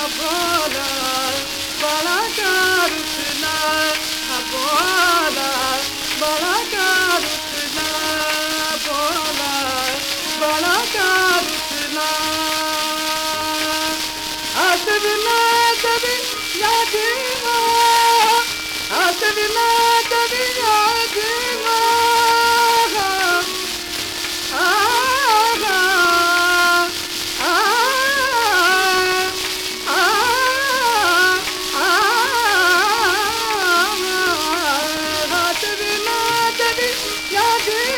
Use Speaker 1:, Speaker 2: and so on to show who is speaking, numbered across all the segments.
Speaker 1: Abora, Balada, Yeah, dude.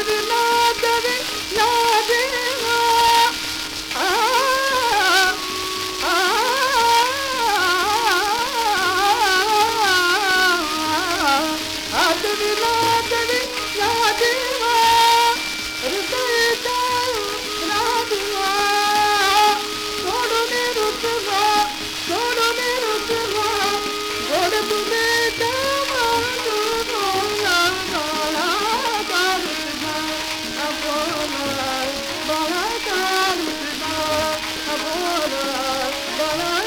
Speaker 1: नात gonna